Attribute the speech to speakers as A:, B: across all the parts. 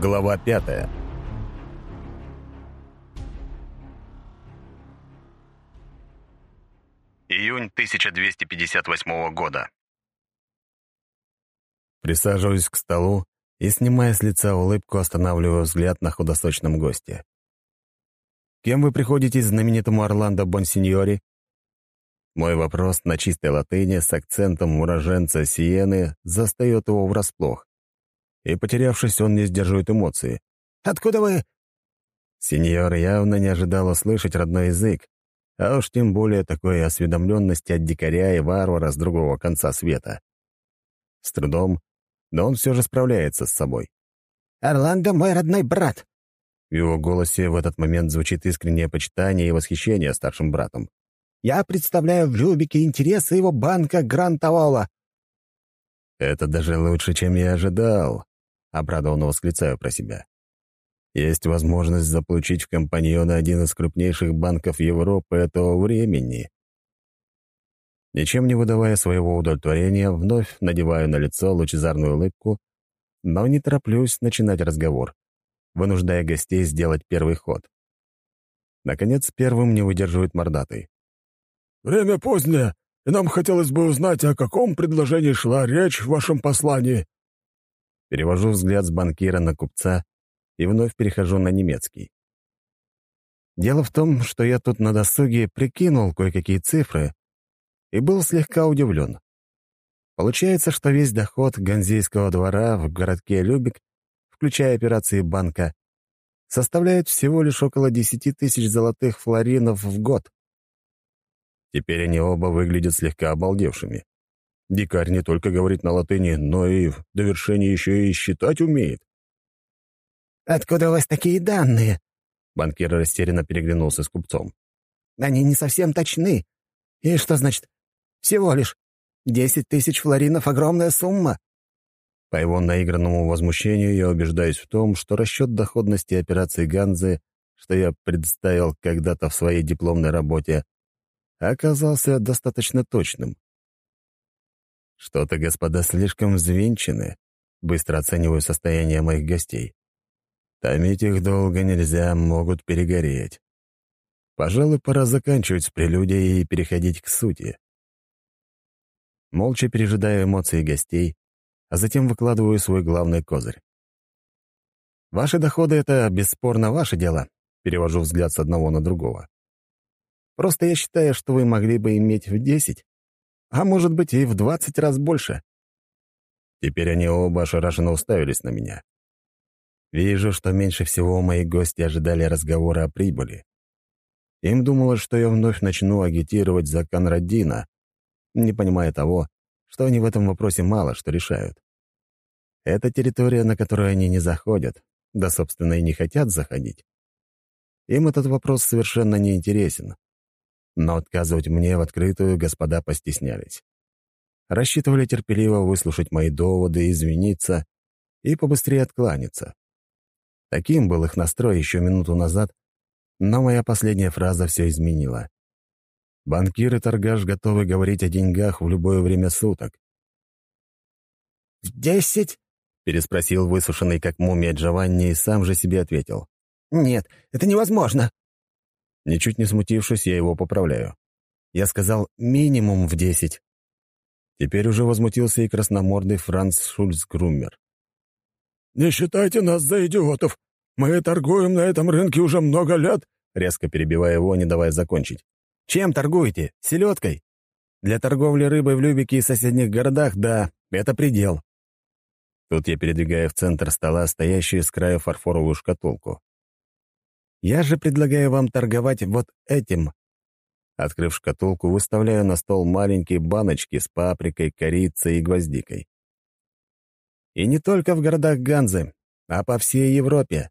A: Глава пятая.
B: Июнь 1258 года.
A: Присаживаюсь к столу и, снимая с лица улыбку, останавливаю взгляд на худосочном госте. «Кем вы приходите знаменитому Орландо Бонсиньори?» Мой вопрос на чистой латыни с акцентом уроженца Сиены застает его врасплох. И, потерявшись, он не сдерживает эмоции. «Откуда вы?» Сеньор явно не ожидал услышать родной язык, а уж тем более такой осведомленности от дикаря и варвара с другого конца света. С трудом, но он все же справляется с собой.
C: «Орландо — мой родной брат!»
A: В его голосе в этот момент звучит искреннее почитание и восхищение старшим братом.
C: «Я представляю в Любике интересы его банка Гранд-Авола!»
A: «Это даже лучше, чем я ожидал», — обрадованно восклицаю про себя. «Есть возможность заполучить в компаньона один из крупнейших банков Европы этого времени». Ничем не выдавая своего удовлетворения, вновь надеваю на лицо лучезарную улыбку, но не тороплюсь начинать разговор, вынуждая гостей сделать первый ход. Наконец, первым не выдерживает мордатый.
D: «Время позднее, и нам хотелось бы узнать, о каком предложении шла речь в вашем послании».
A: Перевожу взгляд с банкира на купца и вновь перехожу на немецкий. Дело в том, что я тут на досуге прикинул кое-какие цифры и был слегка удивлен. Получается, что весь доход Ганзейского двора в городке Любик, включая операции банка, составляет всего лишь около 10 тысяч золотых флоринов в год. Теперь они оба выглядят слегка обалдевшими. Дикарь не только говорит на латыни, но и в довершении еще и считать умеет.
C: «Откуда у вас такие данные?»
A: Банкир растерянно переглянулся с купцом.
C: «Они не совсем точны. И что значит всего лишь десять тысяч флоринов — огромная сумма».
A: По его наигранному возмущению я убеждаюсь в том, что расчет доходности операции Ганзы, что я представил когда-то в своей дипломной работе, оказался достаточно точным. Что-то, господа, слишком взвинчены. Быстро оцениваю состояние моих гостей. Томить их долго нельзя, могут перегореть. Пожалуй, пора заканчивать с прелюдией и переходить к сути. Молча пережидаю эмоции гостей, а затем выкладываю свой главный козырь. «Ваши доходы — это, бесспорно, ваше дело», — перевожу взгляд с одного на другого. «Просто я считаю, что вы могли бы иметь в десять, а может быть и в двадцать раз больше». Теперь они оба ошарашенно уставились на меня. Вижу, что меньше всего мои гости ожидали разговора о прибыли. Им думалось, что я вновь начну агитировать за Конрадина, не понимая того, что они в этом вопросе мало что решают. Это территория, на которую они не заходят, да, собственно, и не хотят заходить. Им этот вопрос совершенно не интересен. Но отказывать мне в открытую господа постеснялись. Рассчитывали терпеливо выслушать мои доводы, извиниться и побыстрее откланяться. Таким был их настрой еще минуту назад, но моя последняя фраза все изменила. Банкир и торгаш готовы говорить о деньгах в любое время суток.
C: «В десять?» — переспросил высушенный как мумия Джованни и сам же себе ответил. «Нет, это невозможно».
A: Ничуть не смутившись, я его поправляю. Я сказал «минимум в десять». Теперь уже возмутился и красномордый Франц Шульц-Груммер.
D: «Не считайте нас за идиотов. Мы торгуем на этом рынке уже много лет», резко перебивая его, не давая закончить.
A: Чем торгуете? Селедкой? Для торговли рыбой в Любике и соседних городах, да, это предел. Тут я передвигаю в центр стола стоящую с края фарфоровую шкатулку. Я же предлагаю вам торговать вот этим. Открыв шкатулку, выставляю на стол маленькие баночки с паприкой, корицей и гвоздикой. И не только в городах Ганзы, а по всей Европе.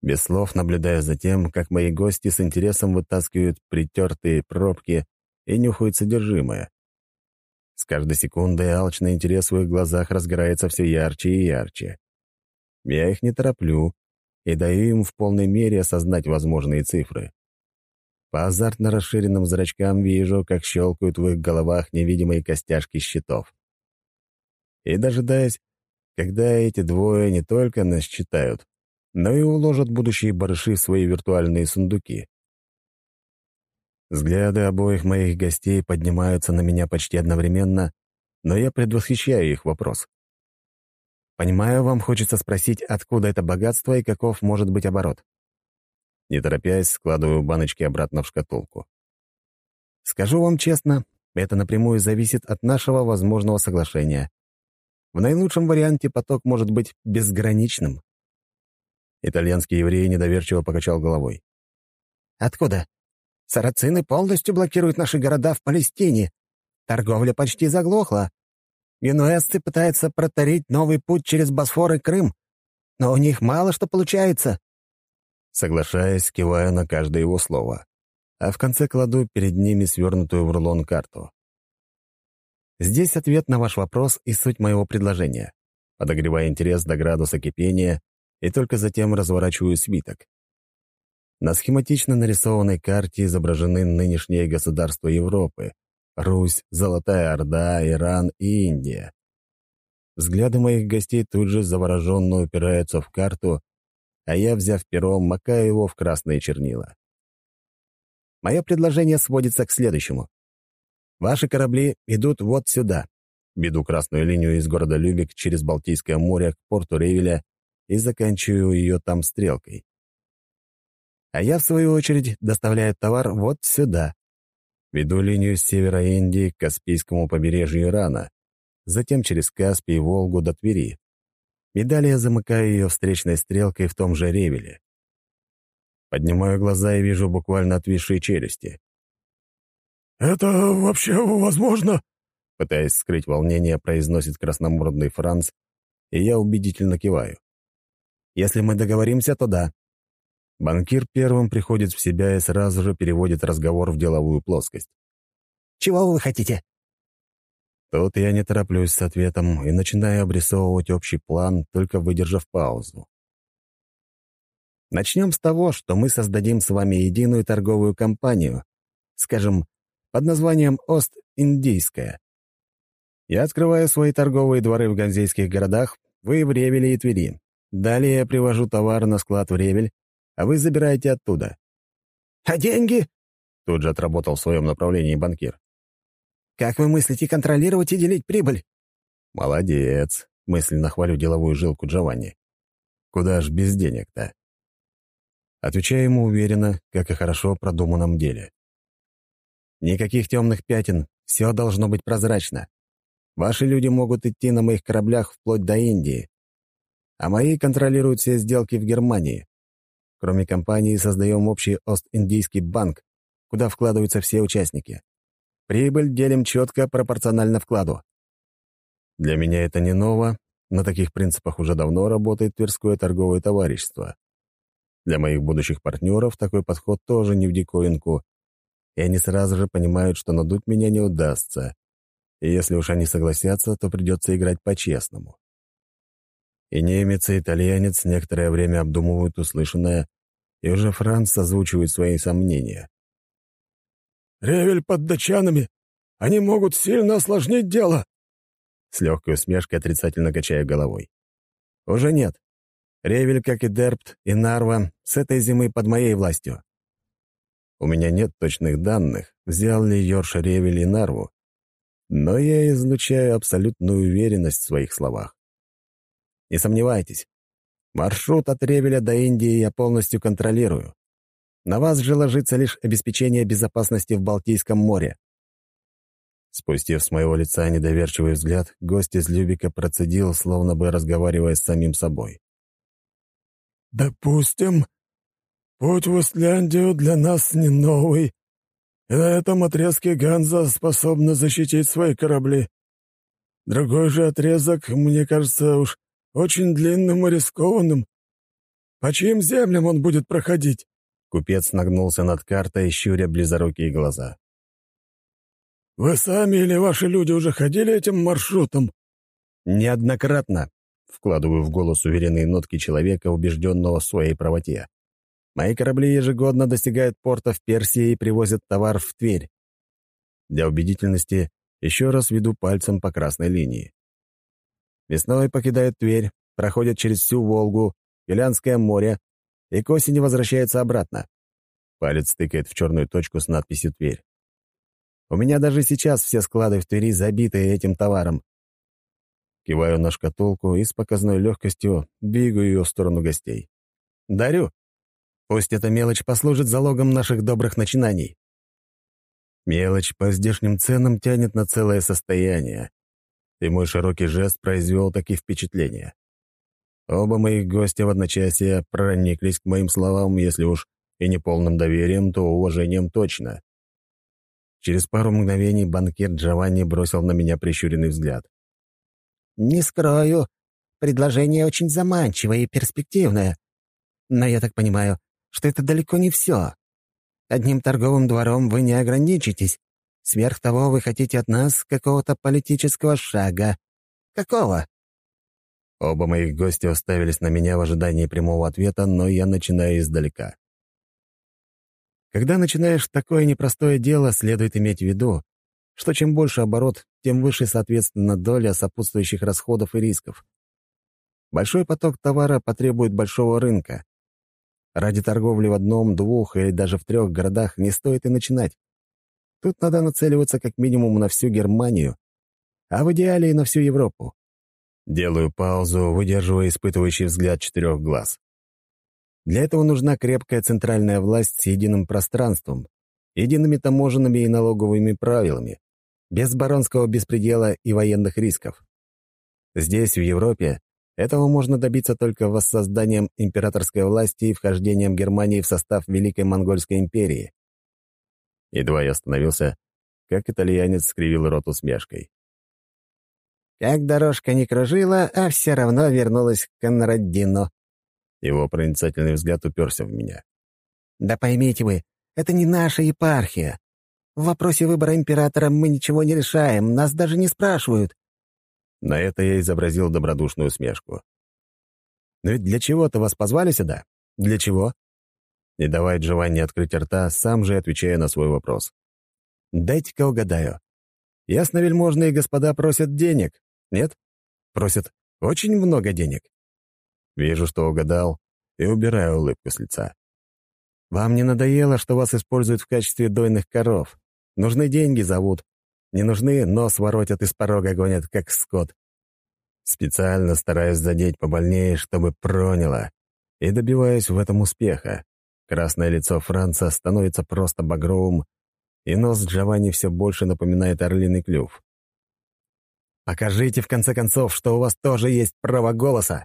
A: Без слов наблюдая за тем, как мои гости с интересом вытаскивают притертые пробки и нюхают содержимое. С каждой секундой алчный интерес в их глазах разгорается все ярче и ярче. Я их не тороплю и даю им в полной мере осознать возможные цифры. По азартно расширенным зрачкам вижу, как щелкают в их головах невидимые костяшки щитов. И, дожидаясь, когда эти двое не только нас читают, но и уложат будущие барыши в свои виртуальные сундуки. Взгляды обоих моих гостей поднимаются на меня почти одновременно, но я предвосхищаю их вопрос. Понимаю, вам хочется спросить, откуда это богатство и каков может быть оборот. Не торопясь, складываю баночки обратно в шкатулку. Скажу вам честно, это напрямую зависит от нашего возможного соглашения. В наилучшем варианте поток может быть безграничным. Итальянский еврей недоверчиво покачал головой. «Откуда? Сарацины полностью блокируют наши города в Палестине. Торговля почти заглохла. Генуэзцы пытаются протарить новый путь через Босфор и Крым, но у них мало что получается». Соглашаясь, кивая на каждое его слово а в конце кладу перед ними свернутую в рулон карту. Здесь ответ на ваш вопрос и суть моего предложения. Подогревая интерес до градуса кипения и только затем разворачиваю свиток. На схематично нарисованной карте изображены нынешние государства Европы — Русь, Золотая Орда, Иран и Индия. Взгляды моих гостей тут же завороженно упираются в карту, а я, взяв перо, макаю его в красные чернила. Мое предложение сводится к следующему. Ваши корабли идут вот сюда. Веду красную линию из города Любек через Балтийское море к порту Ревеля и заканчиваю ее там стрелкой. А я, в свою очередь, доставляю товар вот сюда. Веду линию с севера Индии к Каспийскому побережью Ирана, затем через Каспий и Волгу до Твери. И далее замыкаю ее встречной стрелкой в том же Ревеле. Поднимаю глаза и вижу буквально отвисшие челюсти.
D: «Это вообще возможно?»
A: Пытаясь скрыть волнение, произносит красномордный Франц, и я убедительно киваю. «Если мы договоримся, то да». Банкир первым приходит в себя и сразу же переводит разговор в деловую плоскость. «Чего вы хотите?» Тут я не тороплюсь с ответом и начинаю обрисовывать общий план, только выдержав паузу. Начнем с того, что мы создадим с вами единую торговую компанию, скажем, под названием Ост-Индийская. Я открываю свои торговые дворы в ганзейских городах, вы в Ревеле и Твери. Далее я привожу товар на склад в Ревель, а вы забираете оттуда. «А деньги?» — тут же отработал в своем направлении банкир. «Как вы мыслите контролировать и делить прибыль?» «Молодец», — мысленно хвалю деловую жилку Джованни. «Куда ж без денег-то?» Отвечаю ему уверенно, как и хорошо продуманном деле. Никаких темных пятен, все должно быть прозрачно. Ваши люди могут идти на моих кораблях вплоть до Индии, а мои контролируют все сделки в Германии. Кроме компании, создаем общий Ост-Индийский банк, куда вкладываются все участники. Прибыль делим четко пропорционально вкладу. Для меня это не ново, на таких принципах уже давно работает Тверское торговое товарищество. Для моих будущих партнеров такой подход тоже не в диковинку, и они сразу же понимают, что надуть меня не удастся. И если уж они согласятся, то придется играть по-честному. И немец, и итальянец некоторое время обдумывают услышанное, и уже Франц озвучивает свои сомнения.
D: «Ревель под датчанами! Они могут сильно осложнить дело!»
A: С легкой усмешкой отрицательно качая головой. «Уже нет. Ревель, как и Дерпт и Нарва, с этой зимы под моей властью. У меня нет точных данных, взял ли Йорш Ревель и Нарву, но я излучаю абсолютную уверенность в своих словах. Не сомневайтесь, маршрут от Ревеля до Индии я полностью контролирую. На вас же ложится лишь обеспечение безопасности в Балтийском море. Спустив с моего лица недоверчивый взгляд, гость из Любика процедил, словно бы разговаривая с самим собой.
D: «Допустим, путь в Исляндию для нас не новый, и на этом отрезке Ганза способна защитить свои корабли. Другой же отрезок, мне кажется, уж очень длинным и рискованным. По чьим землям он будет проходить?»
A: Купец нагнулся над картой, щуря близорукие глаза.
D: «Вы сами или ваши люди уже ходили этим маршрутом?»
A: «Неоднократно», Вкладываю в голос уверенные нотки человека, убежденного в своей правоте. Мои корабли ежегодно достигают порта в Персии и привозят товар в Тверь. Для убедительности еще раз веду пальцем по красной линии. Весной покидают Тверь, проходят через всю Волгу, Юлянское море и к осени возвращаются обратно. Палец тыкает в черную точку с надписью «Тверь». У меня даже сейчас все склады в Твери забиты этим товаром. Киваю на шкатулку и с показной легкостью двигаю ее в сторону гостей. Дарю. Пусть эта мелочь послужит залогом наших добрых начинаний. Мелочь по здешним ценам тянет на целое состояние, и мой широкий жест произвел такие впечатления. Оба моих гостя в одночасье прониклись к моим словам, если уж и не полным доверием, то уважением точно. Через пару мгновений банкир Джованни бросил на меня прищуренный взгляд.
C: «Не скрою, предложение очень заманчивое и перспективное. Но я так понимаю, что это далеко не все. Одним торговым двором вы не ограничитесь. Сверх того, вы хотите от нас какого-то политического шага. Какого?»
A: Оба моих гостя уставились на меня в ожидании прямого ответа, но я начинаю издалека. Когда начинаешь такое непростое дело, следует иметь в виду, что чем больше оборот, тем выше, соответственно, доля сопутствующих расходов и рисков. Большой поток товара потребует большого рынка. Ради торговли в одном, двух или даже в трех городах не стоит и начинать. Тут надо нацеливаться как минимум на всю Германию, а в идеале и на всю Европу. Делаю паузу, выдерживая испытывающий взгляд четырех глаз. Для этого нужна крепкая центральная власть с единым пространством, едиными таможенными и налоговыми правилами, без баронского беспредела и военных рисков. Здесь, в Европе, этого можно добиться только воссозданием императорской власти и вхождением Германии в состав Великой Монгольской империи. Едва я остановился, как итальянец скривил рот усмешкой.
C: «Как дорожка не кружила, а все равно вернулась к Конрадину»,
A: его проницательный взгляд уперся в меня.
C: «Да поймите вы, это не наша епархия. В вопросе выбора императора мы ничего не решаем, нас даже не спрашивают».
A: На это я изобразил добродушную усмешку. «Но ведь для чего-то вас позвали сюда? Для чего?» Не давая Джованни открыть рта, сам же отвечая на свой вопрос. «Дайте-ка угадаю. Ясно, вельможные господа просят денег, нет? Просят очень много денег. Вижу, что угадал, и убираю улыбку с лица. «Вам не надоело, что вас используют в качестве дойных коров? Нужны деньги, зовут. Не нужны, нос воротят и с порога гонят, как скот. Специально стараюсь задеть побольнее, чтобы проняло, и добиваюсь в этом успеха. Красное лицо Франца становится просто багровым, и нос Джованни все больше напоминает орлиный клюв. «Покажите, в конце концов, что у вас тоже есть право голоса!»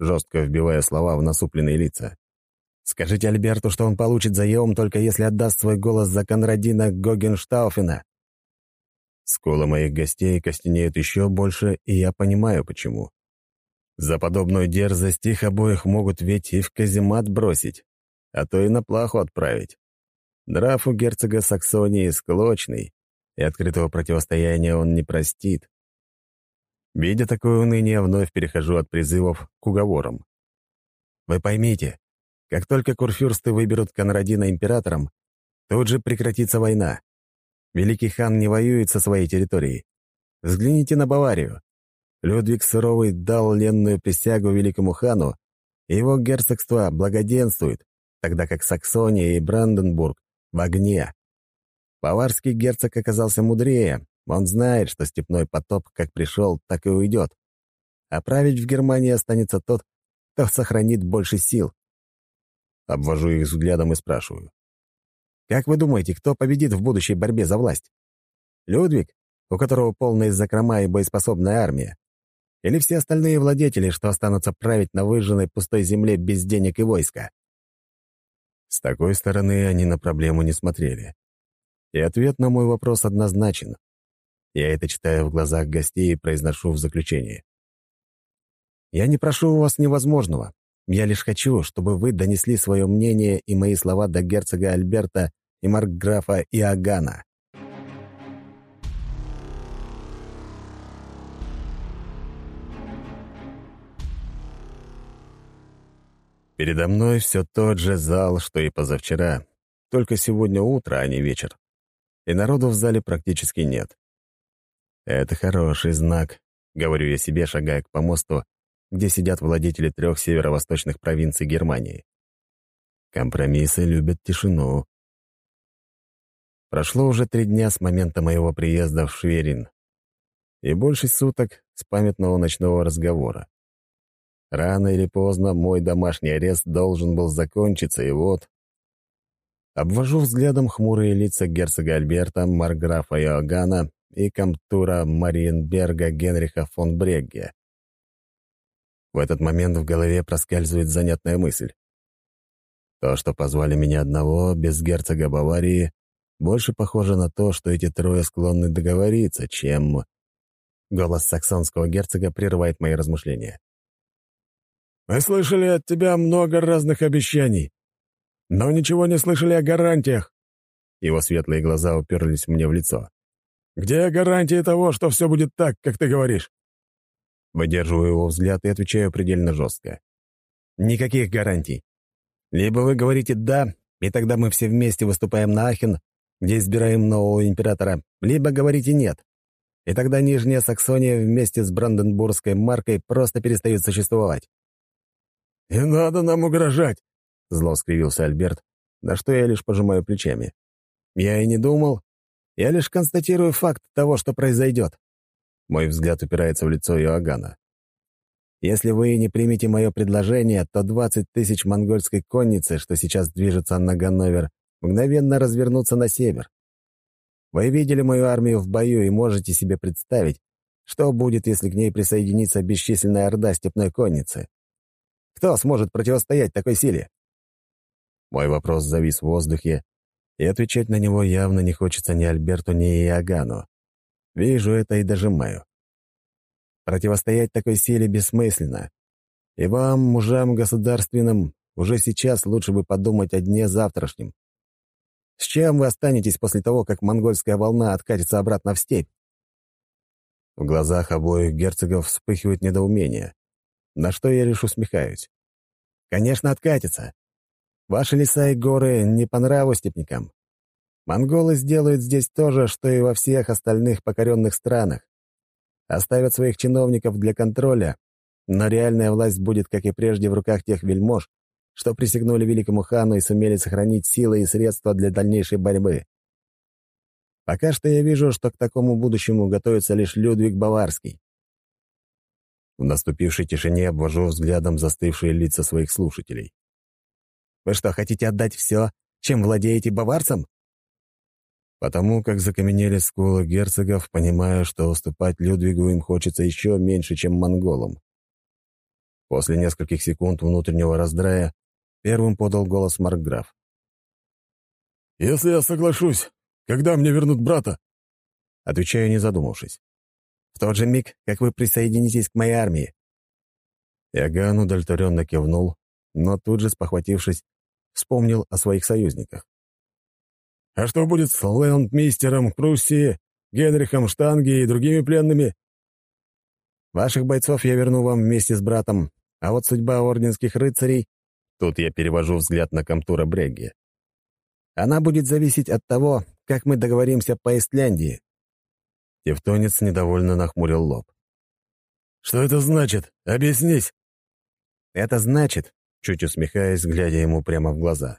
A: жестко вбивая слова в насупленные лица. «Скажите Альберту, что он получит заем, только если отдаст свой голос за Конрадина Гогенштауфена». Скулы моих гостей костенеют еще больше, и я понимаю, почему. За подобную дерзость их обоих могут ведь и в каземат бросить, а то и на плаху отправить. Драф у герцога Саксонии склочный, и открытого противостояния он не простит. Видя такое уныние, вновь перехожу от призывов к уговорам. Вы поймите, как только курфюрсты выберут Конрадина императором, тут же прекратится война. Великий хан не воюет со своей территорией. Взгляните на Баварию. Людвиг Суровый дал ленную присягу великому хану, и его герцогство благоденствует, тогда как Саксония и Бранденбург в огне. Баварский герцог оказался мудрее он знает, что степной потоп как пришел, так и уйдет. А править в Германии останется тот, кто сохранит больше сил. Обвожу их взглядом и спрашиваю. Как вы думаете, кто победит в будущей борьбе за власть? Людвиг, у которого полная закрома и боеспособная армия? Или все остальные владетели, что останутся править на выжженной пустой земле без денег и войска? С такой стороны они на проблему не смотрели. И ответ на мой вопрос однозначен. Я это читаю в глазах гостей и произношу в заключении. «Я не прошу у вас невозможного. Я лишь хочу, чтобы вы донесли свое мнение и мои слова до герцога Альберта и маркграфа Иоганна». Передо мной все тот же зал, что и позавчера, только сегодня утро, а не вечер. И народу в зале практически нет. Это хороший знак. — говорю я себе, шагая к помосту, где сидят владетели трех северо-восточных провинций Германии. Компромиссы любят тишину. Прошло уже три дня с момента моего приезда в Шверин и больше суток с памятного ночного разговора. Рано или поздно мой домашний арест должен был закончиться, и вот... Обвожу взглядом хмурые лица герцога Альберта, марграфа Иоганна и комтура Мариенберга Генриха фон Брегге. В этот момент в голове проскальзывает занятная мысль. То, что позвали меня одного, без герцога Баварии, больше похоже на то, что эти трое склонны договориться, чем... Голос саксонского герцога прерывает мои размышления.
D: «Мы слышали от тебя много разных обещаний, но ничего не слышали о гарантиях».
A: Его светлые глаза уперлись мне в лицо.
D: «Где гарантии того, что все будет так, как ты говоришь?»
A: Выдерживаю его взгляд и отвечаю предельно жестко. «Никаких гарантий. Либо вы говорите «да», и тогда мы все вместе выступаем на Ахен, где избираем нового императора, либо говорите «нет». И тогда Нижняя Саксония вместе с Бранденбургской маркой просто перестает существовать.
D: «Не надо нам угрожать!»
A: — зло скривился Альберт, на что я лишь пожимаю плечами. «Я и не думал. Я лишь констатирую факт того, что произойдет». Мой взгляд упирается в лицо Иоганна. Если вы не примете мое предложение, то 20 тысяч монгольской конницы, что сейчас движется на Ганновер, мгновенно развернутся на север. Вы видели мою армию в бою и можете себе представить, что будет, если к ней присоединится бесчисленная орда степной конницы. Кто сможет противостоять такой силе? Мой вопрос завис в воздухе, и отвечать на него явно не хочется ни Альберту, ни Иоганну. Вижу это и дожимаю. Противостоять такой силе бессмысленно. И вам, мужам государственным, уже сейчас лучше бы подумать о дне завтрашнем. С чем вы останетесь после того, как монгольская волна откатится обратно в степь? В глазах обоих герцогов вспыхивает недоумение, на что я лишь усмехаюсь. Конечно, откатится. Ваши леса и горы не по нраву степнякам. Монголы сделают здесь то же, что и во всех остальных покоренных странах оставят своих чиновников для контроля, но реальная власть будет, как и прежде, в руках тех вельмож, что присягнули великому хану и сумели сохранить силы и средства для дальнейшей борьбы. Пока что я вижу, что к такому будущему готовится лишь Людвиг Баварский. В наступившей тишине обвожу взглядом застывшие лица своих слушателей. «Вы что, хотите отдать все, чем владеете баварцам?» Потому как закаменели скулы герцогов, понимая, что уступать Людвигу им хочется еще меньше, чем монголам. После нескольких секунд внутреннего раздрая первым подал голос Маркграф.
D: «Если я соглашусь, когда мне вернут брата?»
A: Отвечаю, не задумавшись. «В тот же миг, как вы присоединитесь к моей армии». Иоганн удовлетворенно кивнул, но тут же, спохватившись, вспомнил о своих союзниках.
D: А что будет с лэндмейстером Пруссии, Генрихом Штанги и другими пленными?
A: Ваших бойцов я верну вам вместе с братом, а вот судьба орденских рыцарей... Тут я перевожу взгляд на Камтура Брегги. Она будет зависеть от того, как мы договоримся по Истляндии. Тевтонец недовольно нахмурил лоб.
D: «Что это значит? Объяснись!»
A: «Это значит», чуть усмехаясь, глядя ему прямо в глаза,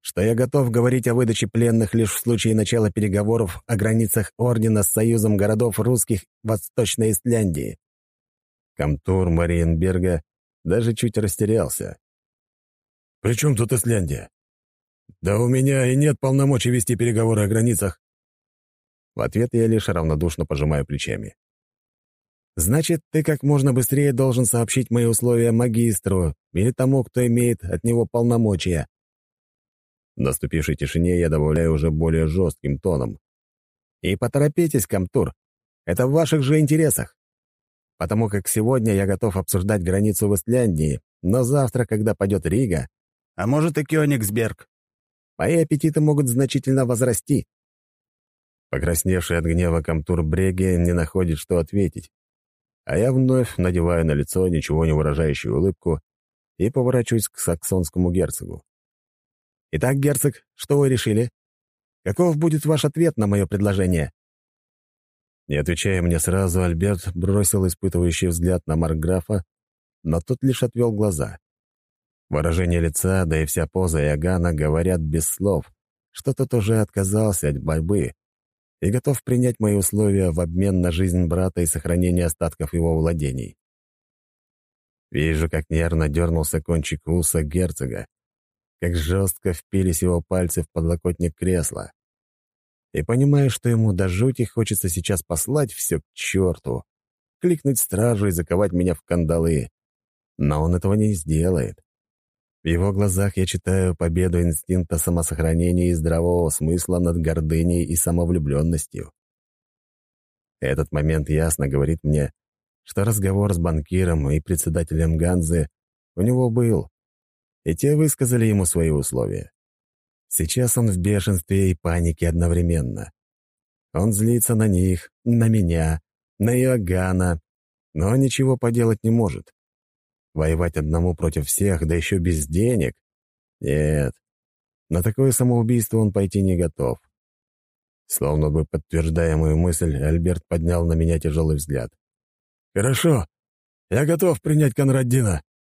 A: что я готов говорить о выдаче пленных лишь в случае начала переговоров о границах Ордена с Союзом городов русских Восточной Исляндии. Камтур Мариенберга даже чуть растерялся.
D: «При чем тут Исляндия? Да у меня и нет полномочий вести переговоры о границах».
A: В ответ я лишь равнодушно пожимаю плечами. «Значит, ты как можно быстрее должен сообщить мои условия магистру или тому, кто имеет от него полномочия. В наступившей тишине я добавляю уже более жестким тоном. «И поторопитесь, Камтур. Это в ваших же интересах. Потому как сегодня я готов обсуждать границу в Исляндии, но завтра, когда пойдет Рига, а может и Кёнигсберг, мои аппетиты могут значительно возрасти». Покрасневший от гнева Камтур Бреге не находит, что ответить. А я вновь надеваю на лицо ничего не выражающую улыбку и поворачиваюсь к саксонскому герцогу. Итак, герцог, что вы решили? Каков будет ваш ответ на мое предложение?» Не отвечая мне сразу, Альберт бросил испытывающий взгляд на Маркграфа, но тот лишь отвел глаза. Выражение лица, да и вся поза Иоганна говорят без слов, что тот уже отказался от борьбы и готов принять мои условия в обмен на жизнь брата и сохранение остатков его владений. Вижу, как нервно дернулся кончик уса герцога, как жестко впились его пальцы в подлокотник кресла. И понимаю, что ему до жути хочется сейчас послать все к черту, кликнуть стражу и заковать меня в кандалы. Но он этого не сделает. В его глазах я читаю победу инстинкта самосохранения и здравого смысла над гордыней и самовлюбленностью. Этот момент ясно говорит мне, что разговор с банкиром и председателем Ганзы у него был, и те высказали ему свои условия. Сейчас он в бешенстве и панике одновременно. Он злится на них, на меня, на Иоганна, но ничего поделать не может. Воевать одному против всех, да еще без денег? Нет. На такое самоубийство он пойти не готов. Словно бы подтверждая мою мысль, Альберт поднял на меня тяжелый взгляд.
D: «Хорошо. Я готов принять Конрадина»,